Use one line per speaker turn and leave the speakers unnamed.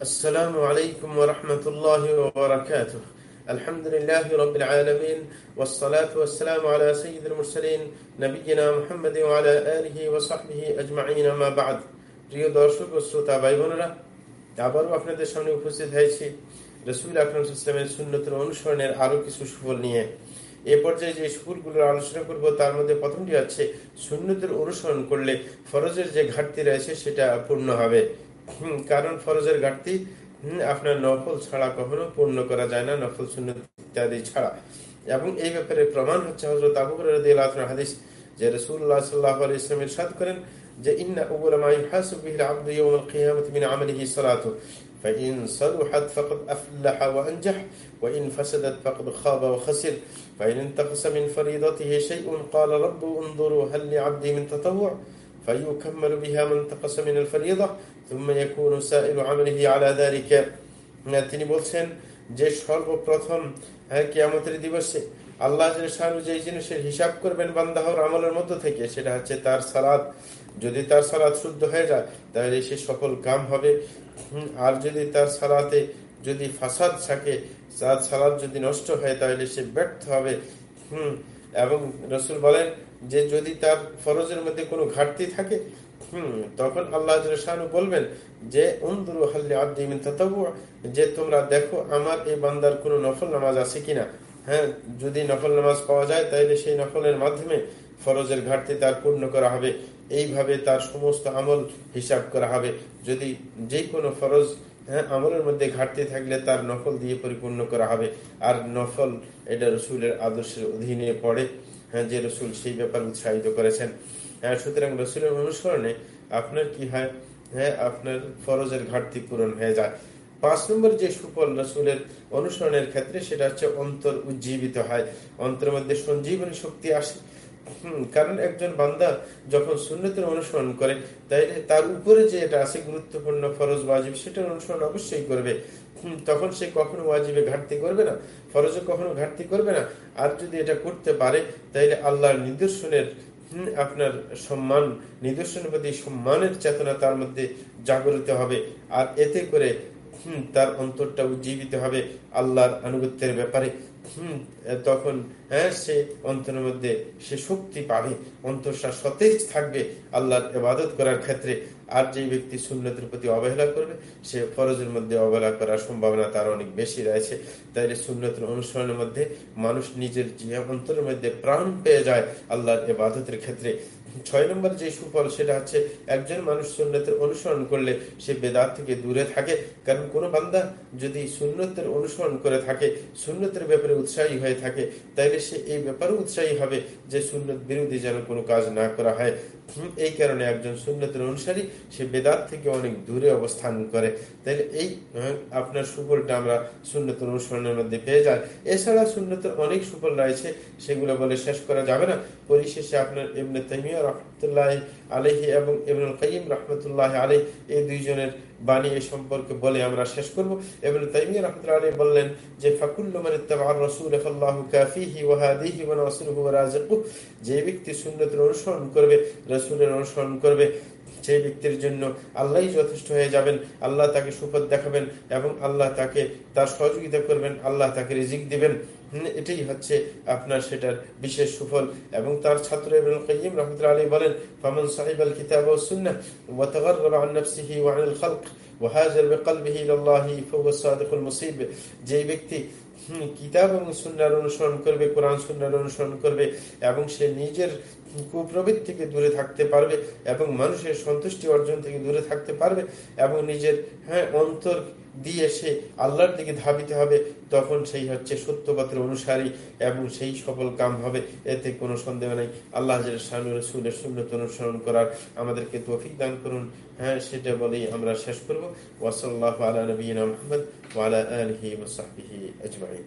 السلام عليكم ورحمة الله وبركاته الحمد لله رب العالمين والصلاة والسلام على سيد المرسلين نبينا محمد وعلى آله وصحبه أجمعين ما بعد প্রিয় দর্শক ও শ্রোতা ভাই বোনেরা আবারও আপনাদের সামনে উপস্থিত হয়েছি রসুল আকরম ইসলামের সুন্নতের অনুসরণের আরো কিছু সুফল নিয়ে এ পর্যায়ে যে সুফলগুলোর আলোচনা করব তার মধ্যে প্রথমটি হচ্ছে সুন্নতের অনুসরণ করলে ফরজের যে ঘাটতি রয়েছে সেটা পূর্ণ হবে কারণ ফরজের ঘাটতি আপনার নফল ছাড়া কখনো পূর্ণ করা যায় না নফল শূন্য ইত্যাদি ছাড়া এবং এই ব্যাপারে প্রমাণ হচ্ছে হজরত আবু হাদিস যে রসুল্লাহ সাল্লাহ ইসলামের সাদ করেন যে ইন্না أول ما يحاسب به العبد يوم القيامة من عمله صلاته فإن صلحت فقد أفلح وأنجح وإن فسدت فقد خاب وخسر فإن انتقص من فريضته شيء قال رب انظروا هل لعبدي من تطوع فيكمل بها من انتقص من الفريضة তিনি বলছেন যে সর্বপ্রথম হ্যাঁ, কেয়ামতের দিবসে আল্লাহ যে জিনিসের হিসাব করবেন বান্দাহর আমলের মধ্য থেকে, সেটা হচ্ছে তার সালাদ যদি তার সালাদ শুদ্ধ হয়ে যায়, তাহলে সে সফল কাম হবে। আর যদি তার সালাতে যদি ফাসাদ থাকে, তার সালাদ যদি নষ্ট হয়, তাহলে সে ব্যর্থ হবে। হুম, এবং রসুল বলেন যে যদি তার ফরজের মধ্যে কোনো ঘাটতি থাকে তখন আল্লাহ বলবেন যে যে তোমরা দেখো আমার এই বান্দার কোনো নফল নামাজ আছে কিনা। হ্যাঁ যদি নফল নামাজ পাওয়া যায় তাহলে সেই নফলের মাধ্যমে ফরজের ঘাটতি তার পূর্ণ করা হবে। এইভাবে তার সমস্ত আমল হিসাব করা হবে। যদি যে কোনো ফরজ হ্যাঁ আমলের মধ্যে ঘাটতি থাকলে তার নফল দিয়ে পরিপূর্ণ করা হবে। আর নফল এটা রসুলের আদর্শের অধীনে পড়ে হ্যাঁ যে রসুল সেই ব্যাপার উৎসাহিত করেছেন। সুতরাং রসুলের অনুসরণে আপনার কি হয়? হ্যাঁ আপনার ফরজের ঘাটতি পূরণ হয়ে যায়। পাঁচ নম্বর যে সুফল রসুলের অনুসরণের ক্ষেত্রে, সেটা হচ্ছে অন্তর উজ্জীবিত হয়। অন্তরের মধ্যে সঞ্জীবনী শক্তি আসে। কারণ একজন বান্দা যখন সুন্নতের অনুসরণ করে তাইলে তার উপরে যে এটা আছে গুরুত্বপূর্ণ ফরজ ওয়াজিব, সেটার অনুসরণ অবশ্যই করবে। তখন সে কখনো ওয়াজিবে ঘাটতি করবে না, ফরজে কখনো ঘাটতি করবে না। আর যদি এটা করতে পারে, তাইলে আল্লাহর নিদর্শনের আপনার সম্মান নিদর্শন প্রতি সম্মানের চেতনা তার মধ্যে জাগরিত হবে। আর এতে করে তার অন্তরটা উজ্জীবিত হবে আল্লাহর আনুগত্যের ব্যাপারে। তখন হ্যাঁ সে অন্তরের মধ্যে সে শক্তি পাবে অন্তরটা সতেজ থাকবে আল্লাহর ইবাদত করার ক্ষেত্রে। আর যে ব্যক্তি সুন্নতের প্রতি অবহেলা করবে, সে ফরজের মধ্যে অবহেলা করার সম্ভাবনা তার অনেক বেশি রয়েছে। তাইলে সুন্নতের অনুসরণের মধ্যে মানুষ নিজের অন্তরের মধ্যে প্রাণ পেয়ে যায় আল্লাহর এবাদতের ক্ষেত্রে। ছয় নম্বর যে সুফল, সেটা হচ্ছে একজন মানুষ সুন্নতের অনুসরণ করলে সে বেদাত থেকে দূরে থাকে। কারণ কোনো বান্দা যদি সুন্নতের অনুসরণ করে থাকে, সুন্নতের ব্যাপারে উৎসাহী হয়ে থাকে, তাইলে সে এই ব্যাপারে উৎসাহী হবে যে সুন্নত বিরোধী যেন কোনো কাজ না করা হয়। এই কারণে একজন সুন্নতের অনুসারী, সে বেদাত থেকে অনেক দূরে অবস্থান করে। তাহলে এই আপনার সুফলটা আমরা সুন্নতের অনুসরণের মধ্যে পেয়ে যাই। এছাড়া সুন্নতের অনেক সুফল রয়েছে, সেগুলো বলে শেষ করা যাবে না। পরিশেষে আপনার এমনি তাইমিয়া রহমতুল্লাহ আলহি এবং ইবনুল কাইম রহমতুল্লাহ আলহ এই দুইজনের বাণী এ সম্পর্কে বলে আমরা শেষ করব। এবং তাইমিয়া রহমতুল্লাহ আলী বললেন যে ফাকুল্লুমান রসুল কাফিহি ওয়াহাদিহি ওয়া নাসিরুহু ওয়া রাজিকুহু যে ব্যক্তি সুন্নতের অনুসরণ করবে, রসুলের অনুসরণ করবে। সেই ব্যক্তির জন্য আল্লাহ যথেষ্ট হয়ে যাবেন। আল্লাহ তাকে সুপথ দেখাবেন এবং আল্লাহ তাকে তার সহযোগিতা করবেন। আল্লাহ তাকে রিজিক দিবেন। এটাই হচ্ছে আপনার সেটার বিশেষ সুফল। এবং তার ছাত্র এবং আলী বলেন, ফামান সাহিব আল কিতাব ওয়া তাগাররাবা আন নাফসিহি ওয়া আনিল খালক ওয়া হাজার বিকলবিহি ইলাল্লাহি ফাহুয়া সাদিকুল মুসিব। যে ব্যক্তি কিতাব এবং সুন্নার অনুসরণ করবে, কোরআন, সুন্নার অনুসরণ করবে এবং সে নিজের কুপ্রবৃত্তি থেকে দূরে থাকতে পারবে এবং মানুষের সন্তুষ্টি অর্জন থেকে দূরে থাকতে পারবে এবং নিজের হ্যাঁ অন্তর দিয়ে সে আল্লাহর দিকে ধাবিত হবে, তখন সেই হচ্ছে সত্যপথের অনুসারী এবং সেই সফল কাম হবে। এতে কোনো সন্দেহ নেই। আল্লাহ রসুলের সুন্নত অনুসরণ করার আমাদেরকে তৌফিক দান করুন। হ্যাঁ সেটা বলেই আমরা শেষ করব। ওয়াসাল্লাহ আলা নবীন মোহাম্মদ ওয়ালা আলহি ওসাহি أجمعين